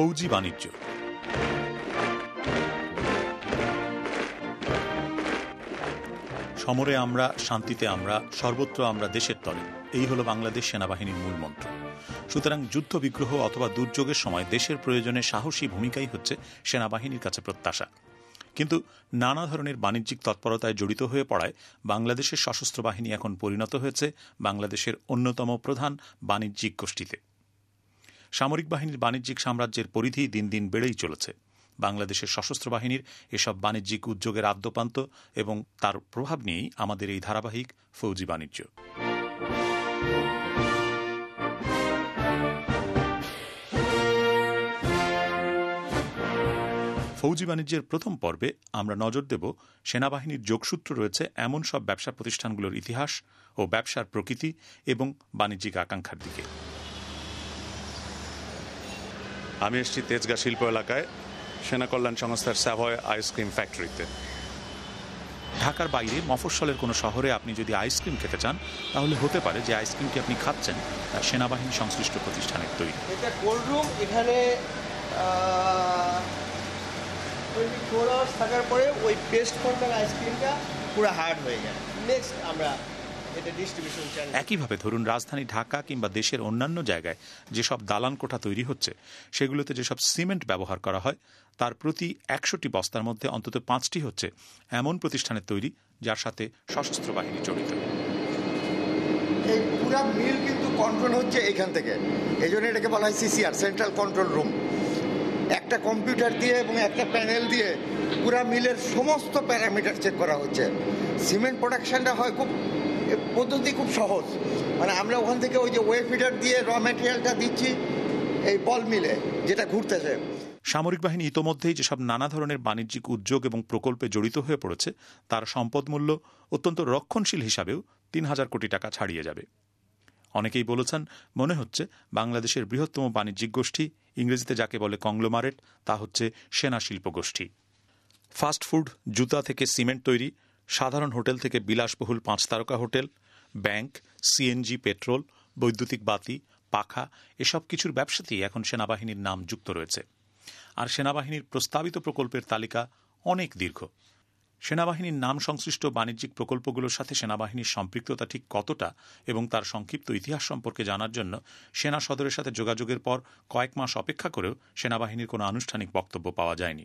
ফৌজি বাণিজ্য। সমরে আমরা, শান্তিতে আমরা, সর্বত্র আমরা দেশের তরে এই হল বাংলাদেশ সেনাবাহিনীর মূল মন্ত্র। সুতরাং যুদ্ধ বিগ্রহ অথবা দুর্যোগের সময় দেশের প্রয়োজনে সাহসী ভূমিকাই হচ্ছে সেনাবাহিনীর কাছে প্রত্যাশা। কিন্তু নানা ধরনের বাণিজ্যিক তৎপরতায় জড়িত হয়ে পড়ায় বাংলাদেশের সশস্ত্র বাহিনী এখন পরিণত হয়েছে বাংলাদেশের অন্যতম প্রধান বাণিজ্যিক গোষ্ঠীতে। সামরিক বাহিনীর বাণিজ্যিক সাম্রাজ্যের পরিধি দিন দিন বেড়েই চলেছে। বাংলাদেশের সশস্ত্র বাহিনীর এসব বাণিজ্যিক উদ্যোগের আদ্যপান্ত এবং তার প্রভাব নিয়েই আমাদের এই ধারাবাহিক ফৌজি বাণিজ্য। ফৌজি বাণিজ্যের প্রথম পর্বে আমরা নজর দেব সেনাবাহিনীর যোগসূত্র রয়েছে এমন সব ব্যবসা প্রতিষ্ঠানগুলোর ইতিহাস ও ব্যবসার প্রকৃতি এবং বাণিজ্যিক আকাঙ্ক্ষার দিকে। আমি এসেছি তেজগা শিল্প এলাকায়, সেনা কল্যাণ সংস্থার স্যাভয় আইসক্রিম ফ্যাক্টরিতে ঢাকার বাইরে মফস্বলের কোনো শহরে আপনি যদি আইসক্রিম খেতে চান, তাহলে হতে পারে যে আইসক্রিমটি আপনি খাচ্ছেন, তা সেনাবাহিনী সংশ্লিষ্ট প্রতিষ্ঠানের তৈরি। এটা কোল্ড রুম এখানে থাকার পরে ওই পেস্ট ফর্মের আইসক্রিমটা পুরো হার্ড হয়ে যায়। নেক্সট আমরা একইভাবে ধরুন রাজধানী ঢাকা কিংবা দেশের অন্যান্য জায়গায় যেসব দালান কোঠা তৈরি হচ্ছে সেগুলোতে যেসব সিমেন্ট ব্যবহার করা হয় তার প্রতি একশোটি বস্তার মধ্যে অন্তত পাঁচটি হচ্ছে এমন প্রতিষ্ঠানের তৈরি যার সাথে সশস্ত্র বাহিনী জড়িত। এই পুরা মিল কিন্তু কন্ট্রোল হচ্ছে এখান থেকে। এই জন্য এটাকে বলা হয় সিসিআর সেন্ট্রাল কন্ট্রোল রুম একটা কম্পিউটার দিয়ে এবং একটা প্যানেল দিয়ে পুরা মিলের সমস্ত প্যারামিটার চেক করা হচ্ছে। সিমেন্ট প্রোডাকশনটা হয় খুব পদ্ধতি খুব সহজ। মানে আমরা ওখান থেকে ওই যে ওয়ে ফিডার দিয়ে র ম্যাটেরিয়ালটা দিচ্ছি, এই বল মিলে যেটা ঘুরতেছে। সামরিক বাহিনী ইতোমধ্যেই যেসব নানা ধরনের বাণিজ্যিক উদ্যোগ এবং প্রকল্পে জড়িত হয়ে পড়েছে, তার সম্পদ মূল্য অত্যন্ত রক্ষণশীল হিসাবেও তিন হাজার কোটি টাকা ছাড়িয়ে যাবে। অনেকেই বলেছেন, মনে হচ্ছে বাংলাদেশের বৃহত্তম বাণিজ্যিক গোষ্ঠী, ইংরেজিতে যাকে বলে কংলোমারেট তা হচ্ছে সেনা শিল্প গোষ্ঠী ফাস্টফুড জুতা থেকে সিমেন্ট তৈরি সাধারণ হোটেল থেকে বিলাসবহুল পাঁচ তারকা হোটেল, ব্যাংক সিএনজি পেট্রোল, বৈদ্যুতিক বাতি, পাখা, এসব কিছুর ব্যবসাতেই এখন সেনাবাহিনীর নাম যুক্ত রয়েছে। আর সেনাবাহিনীর প্রস্তাবিত প্রকল্পের তালিকা অনেক দীর্ঘ। সেনাবাহিনীর নাম সংশ্লিষ্ট বাণিজ্যিক প্রকল্পগুলোর সাথে সেনাবাহিনীর সম্পৃক্ততা ঠিক কতটা এবং তার সংক্ষিপ্ত ইতিহাস সম্পর্কে জানার জন্য সেনা সদরের সাথে যোগাযোগের পর কয়েক মাস অপেক্ষা করেও সেনাবাহিনীর কোনো আনুষ্ঠানিক বক্তব্য পাওয়া যায়নি।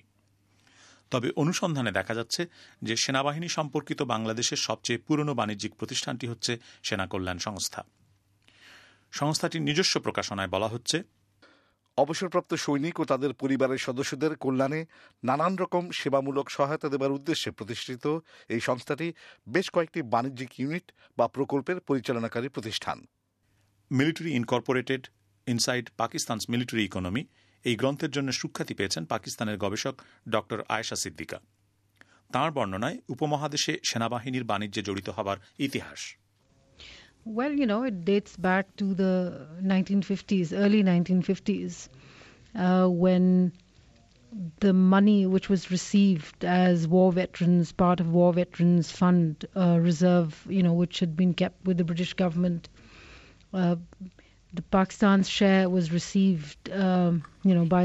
তবে অনুসন্ধানে দেখা যাচ্ছে যে সেনাবাহিনী সম্পর্কিত বাংলাদেশের সবচেয়ে পুরনো বাণিজ্যিক প্রতিষ্ঠানটি হচ্ছে সেনা কল্যাণ সংস্থা। সংস্থাটির নিজস্ব প্রকাশনায় বলা হচ্ছে অবসরপ্রাপ্ত সৈনিক ও তাদের পরিবারের সদস্যদের কল্যাণে নানান রকম সেবামূলক সহায়তা দেবার উদ্দেশ্যে প্রতিষ্ঠিত এই সংস্থাটি বেশ কয়েকটি বাণিজ্যিক ইউনিট বা প্রকল্পের পরিচালনাকারী প্রতিষ্ঠান। Military incorporated inside Pakistan's military economy এই গ্রন্থের জন্য সুখ্যাতি পেয়েছেন পাকিস্তানের গবেষক ড আয়েশা সিদ্দিকা তাঁর বর্ণনায় উপমহাদেশে সেনাবাহিনীর বাণিজ্যে জড়িত হবার ইতিহাস Well, you know, it dates back to the 1950s, early 1950s, uh, when the money which was received as war veterans, part of war veterans fund uh, reserve, you know, which had been kept with the British government, uh, the Pakistan's share was received, um,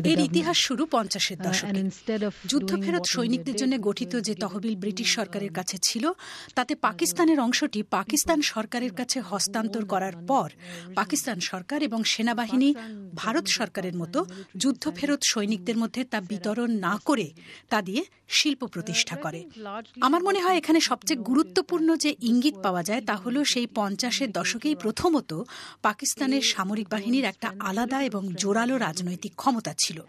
এর ইতিহাস শুরু পঞ্চাশের Uh, দশকে। of যুদ্ধফেরত সৈনিকদের জন্য গঠিত যে তহবিল ব্রিটিশ সরকারের কাছে ছিল তাতে পাকিস্তানের অংশটি পাকিস্তান সরকারের কাছে হস্তান্তর করার পর পাকিস্তান সরকার এবং সেনাবাহিনী ভারত সরকারের মতো যুদ্ধফেরত সৈনিকদের মধ্যে তা বিতরণ না করে তা দিয়ে শিল্প প্রতিষ্ঠা করে। আমার মনে হয় এখানে সবচেয়ে গুরুত্বপূর্ণ যে ইঙ্গিত পাওয়া যায় তা হল সেই পঞ্চাশের দশকেই প্রথমত পাকিস্তানের সামরিক বাহিনীর একটা আলাদা এবং জোরালো রাজনৈতিক ক্ষমতা ছিল।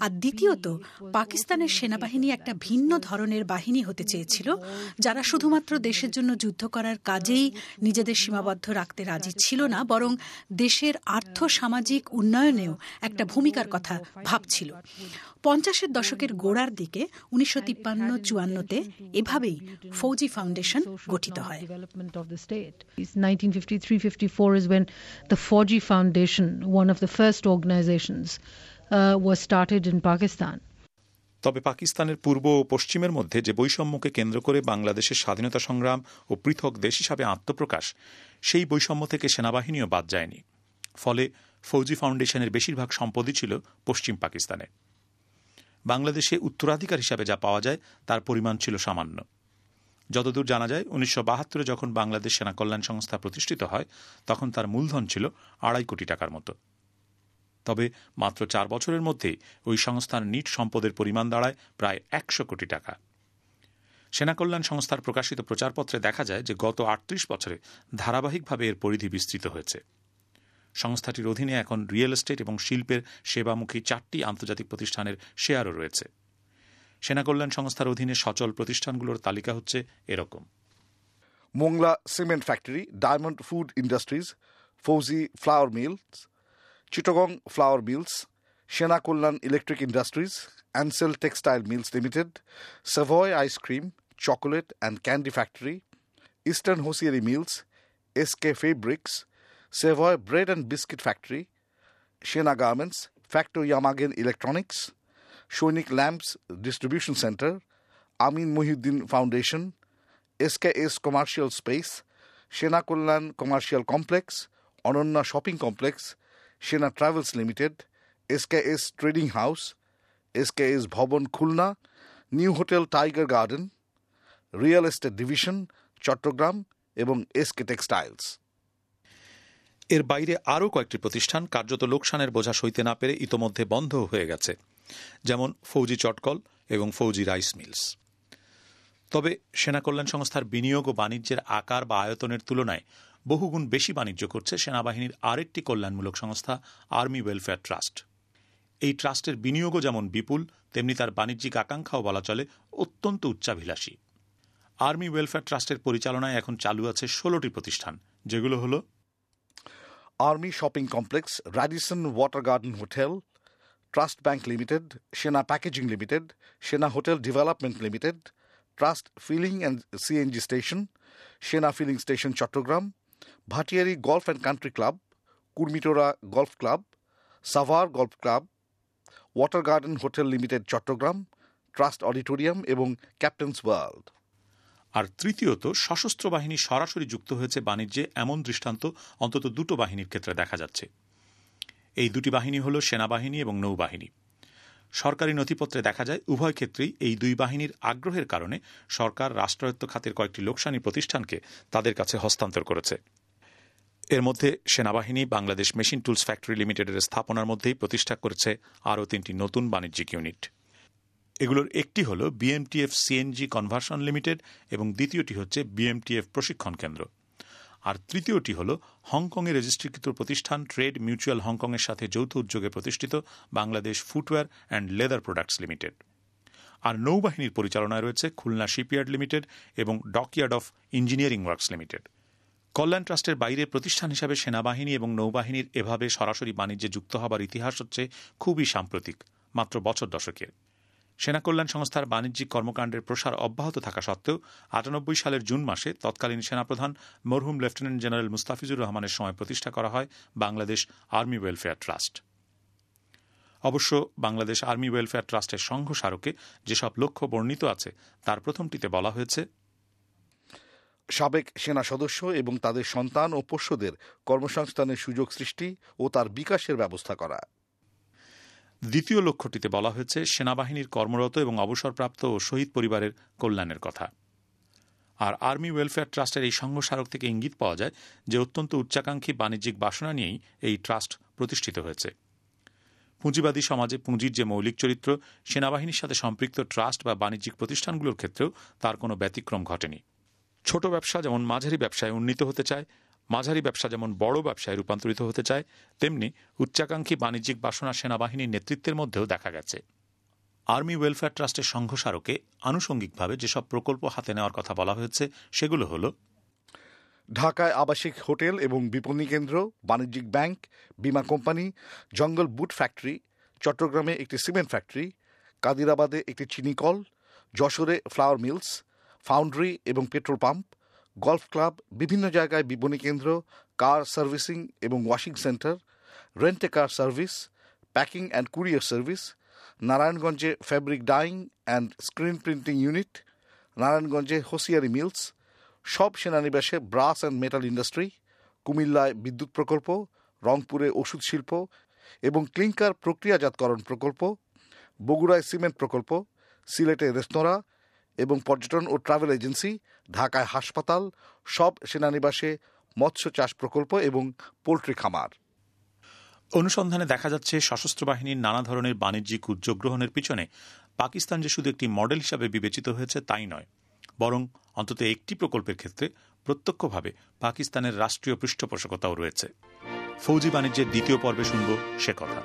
আর দ্বিতীয়ত পাকিস্তানের সেনাবাহিনী একটা ভিন্ন ধরনের বাহিনী হতে চেয়েছিল যারা শুধুমাত্র দেশের জন্য যুদ্ধ করার কাজেই নিজেদের সীমাবদ্ধ রাখতে রাজি ছিল না বরং দেশের আর্থ সামাজিক উন্নয়নেও একটা ভূমিকার কথা ভাবছিল। পঞ্চাশের দশকের গোড়ার দিকে উনিশশো তিপ্পান্ন চুয়ান্নতে এভাবেই ফৌজি ফাউন্ডেশন গঠিত হয়। development of the state. 1953-54 is when the 4G Foundation, one of the first organizations, Pakistan. তবে পাকিস্তানের পূর্ব ও পশ্চিমের মধ্যে যে বৈষম্যকে কেন্দ্র করে বাংলাদেশের স্বাধীনতা সংগ্রাম ও পৃথক দেশ হিসাবে আত্মপ্রকাশ, সেই বৈষম্য থেকে সেনাবাহিনীও বাদ যায়নি। ফলে ফৌজি ফাউন্ডেশনের বেশিরভাগ সম্পদই ছিল পশ্চিম পাকিস্তানে। বাংলাদেশে উত্তরাধিকার হিসাবে যা পাওয়া যায়, তার পরিমাণ ছিল সামান্য। যতদূর জানা যায়, উনিশশো বাহাত্তরে যখন বাংলাদেশ সেনা কল্যাণ সংস্থা প্রতিষ্ঠিত হয়, তখন তার মূলধন ছিল আড়াই কোটি টাকার মতো। তবে মাত্র চার বছরের মধ্যেই ওই সংস্থার নিট সম্পদের পরিমাণ দাঁড়ায় প্রায় একশো কোটি টাকা। সেনা কল্যাণ সংস্থার প্রকাশিত প্রচারপত্রে দেখা যায় যে গত আটত্রিশ বছরে ধারাবাহিকভাবে এর পরিধি বিস্তৃত হয়েছে। সংস্থাটির অধীনে এখন রিয়েল এস্টেট এবং শিল্পের সেবামুখী চারটি আন্তর্জাতিক প্রতিষ্ঠানের শেয়ারও রয়েছে। সেনা কল্যাণ সংস্থার অধীনে সচল প্রতিষ্ঠানগুলোর তালিকা হচ্ছে এরকম। Mongla cement factory, diamond food industries, Fauji flour mills Chittagong flour mills Sena Kalyan electric industries Ansel textile mills limited Savoy ice cream chocolate and candy factory eastern hosiery mills SK fabrics Savoy bread and biscuit factory Sena garments factory Yamagen electronics Sainik lamps distribution centre Amin Mohiuddin foundation SKS commercial space Sena Kalyan commercial complex Ananya shopping complex Sena travels limited SKS trading house SKS Bhaban Khulna new hotel tiger garden real estate division Chittagong এবং SK textiles এর বাইরে আরও কয়েকটি প্রতিষ্ঠান কার্যত লোকসানের বোঝা সইতে না পেরে ইতোমধ্যে বন্ধ হয়ে গেছে, যেমন ফৌজি চটকল এবং ফৌজি রাইস মিলস। তবে সেনা কল্যাণ সংস্থার বিনিয়োগ ও বাণিজ্যের আকার বা আয়তনের তুলনায় বহুগুণ বেশি বাণিজ্য করছে সেনাবাহিনীর আরেকটি কল্যাণমূলক সংস্থা আর্মি ওয়েলফেয়ার ট্রাস্ট এই ট্রাস্টের বিনিয়োগও যেমন বিপুল, তেমনি তার বাণিজ্যিক আকাঙ্ক্ষাও বলা চলে, অত্যন্ত উচ্চাভিলাষী। আর্মি ওয়েলফেয়ার ট্রাস্টের পরিচালনায় এখন চালু আছে ষোলোটি প্রতিষ্ঠান, যেগুলো হল army shopping complex Radisson water garden hotel trust bank limited Sena packaging limited Sena hotel development limited trust filling and CNG station Sena filling station Chattogram Bhatiary golf and country club, Kurmitola golf club, Savar golf club, water garden hotel limited Chattogram, trust auditorium এবং captain's world. আর তৃতীয়ত, সশস্ত্র বাহিনী সরাসরি যুক্ত হয়েছে বাণিজ্যে এমন দৃষ্টান্ত অন্তত দুটো বাহিনীর ক্ষেত্রে দেখা যাচ্ছে। এই দুটি বাহিনী হল সেনাবাহিনী এবং নৌবাহিনী। সরকারি নথিপত্রে দেখা যায়, উভয় ক্ষেত্রেই এই দুই বাহিনীর আগ্রহের কারণে সরকার রাষ্ট্রায়ত্ত খাতের কয়েকটি লোকসানি প্রতিষ্ঠানকে তাদের কাছে হস্তান্তর করেছে। এর মধ্যে সেনাবাহিনী, বাংলাদেশ মেশিন টুলস ফ্যাক্টরি লিমিটেডের স্থাপনার মধ্যেই প্রতিষ্ঠা করেছে আরও তিনটি নতুন বাণিজ্যিক ইউনিট। এগুলোর একটি হল বিএমটিএফ সিএনজি কনভার্সন লিমিটেড এবং দ্বিতীয়টি হচ্ছে বিএমটিএফ প্রশিক্ষণ কেন্দ্র। আর তৃতীয়টি হল হংকংয়ে রেজিস্ট্রিকৃত প্রতিষ্ঠান ট্রেড মিউচুয়াল হংকংয়ের সাথে যৌথ উদ্যোগে প্রতিষ্ঠিত Bangladesh footwear and leather products limited. আর নৌবাহিনীর পরিচালনায় রয়েছে খুলনা শিপইয়ার্ড লিমিটেড এবং dockyard of engineering works limited. কল্যাণ ট্রাস্টের বাইরে প্রতিষ্ঠান হিসাবে সেনাবাহিনী এবং নৌবাহিনীর এভাবে সরাসরি বাণিজ্যে যুক্ত হবার ইতিহাস হচ্ছে খুবই সাম্প্রতিক, মাত্র বছর দশকের। সেনা কল্যাণ সংস্থার বাণিজ্যিক কর্মকাণ্ডের প্রসার অব্যাহত থাকা সত্ত্বেও আটানব্বই সালের জুন মাসে তৎকালীন সেনাপ্রধান মরহুম লেফটেন্যান্ট জেনারেল মুস্তাফিজুর রহমানের সময় প্রতিষ্ঠা করা হয় বাংলাদেশ আর্মি ওয়েলফেয়ার ট্রাস্ট। অবশ্য বাংলাদেশ আর্মি ওয়েলফেয়ার ট্রাস্টের সংঘ স্মারকে যেসব লক্ষ্য বর্ণিত আছে, তার প্রথমটিতে বলা হয়েছে সাবেক সেনা সদস্য এবং তাদের সন্তান ও পোষ্যদের কর্মসংস্থানের সুযোগ সৃষ্টি ও তার বিকাশের ব্যবস্থা করা। দ্বিতীয় লক্ষ্যটিতে বলা হয়েছে সেনাবাহিনীর কর্মরত এবং অবসরপ্রাপ্ত ও শহীদ পরিবারের কল্যাণের কথা। আর আর্মি ওয়েলফেয়ার ট্রাস্টের এই সংঘ থেকে ইঙ্গিত পাওয়া যায় যে অত্যন্ত উচ্চাকাঙ্ক্ষী বাণিজ্যিক বাসনা নিয়েই এই ট্রাস্ট প্রতিষ্ঠিত হয়েছে। পুঁজিবাদী সমাজে পুঁজির যে মৌলিক চরিত্র, সেনাবাহিনীর সাথে সম্পৃক্ত ট্রাস্ট বা বাণিজ্যিক প্রতিষ্ঠানগুলোর ক্ষেত্রেও তার কোনো ব্যতিক্রম ঘটেনি। ছোট ব্যবসা যেমন মাঝারি ব্যবসায় উন্নীত হতে চায়, মাঝারি ব্যবসা যেমন বড় ব্যবসায় রূপান্তরিত হতে চায়, তেমনি উচ্চাকাঙ্ক্ষী বাণিজ্যিক বাসনা সেনাবাহিনীর নেতৃত্বের মধ্যেও দেখা গেছে। আর্মি ওয়েলফেয়ার ট্রাস্টের সংঘ স্মারকে আনুষঙ্গিকভাবে যেসব প্রকল্প হাতে নেওয়ার কথা বলা হয়েছে, সেগুলো হল ঢাকায় আবাসিক হোটেল এবং বিপণী কেন্দ্র, বাণিজ্যিক ব্যাংক, বিমা কোম্পানি, জঙ্গল বুট ফ্যাক্টরি, চট্টগ্রামে একটি সিমেন্ট ফ্যাক্টরি, কাদিরাবাদে একটি চিনি কল যশোরে ফ্লাওয়ার মিলস ফাউন্ড্রি এবং পেট্রোল পাম্প, গলফ ক্লাব, বিভিন্ন জায়গায় বিপণী কেন্দ্র, কার সার্ভিসিং এবং washing centre, rent a car service, packing and courier service, নারায়ণগঞ্জে fabric dyeing and screen printing unit, নারায়ণগঞ্জে হোসিয়ারি মিলস, সব সেনানিবাসে ব্রাস অ্যান্ড মেটাল ইন্ডাস্ট্রি, কুমিল্লায় বিদ্যুৎ প্রকল্প, রংপুরে ওষুধ শিল্প এবং ক্লিংকার প্রক্রিয়াজাতকরণ প্রকল্প, বগুড়ায় সিমেন্ট প্রকল্প, সিলেটে রেস্তোরাঁ এবং পর্যটন ও ট্রাভেল এজেন্সি ঢাকায় হাসপাতাল, সব সেনানিবাসে মৎস্য চাষ প্রকল্প এবং পোল্ট্রি খামার। অনুসন্ধানে দেখা যাচ্ছে সশস্ত্র বাহিনীর নানা ধরনের বাণিজ্যিক উদ্যোগ গ্রহণের পিছনে পাকিস্তান যে শুধু একটি মডেল হিসাবে বিবেচিত হয়েছে তাই নয়, বরং অন্তত একটি প্রকল্পের ক্ষেত্রে প্রত্যক্ষভাবে পাকিস্তানের রাষ্ট্রীয় পৃষ্ঠপোষকতাও রয়েছে। ফৌজি বাণিজ্যের দ্বিতীয় পর্বে শুনব সে কথা।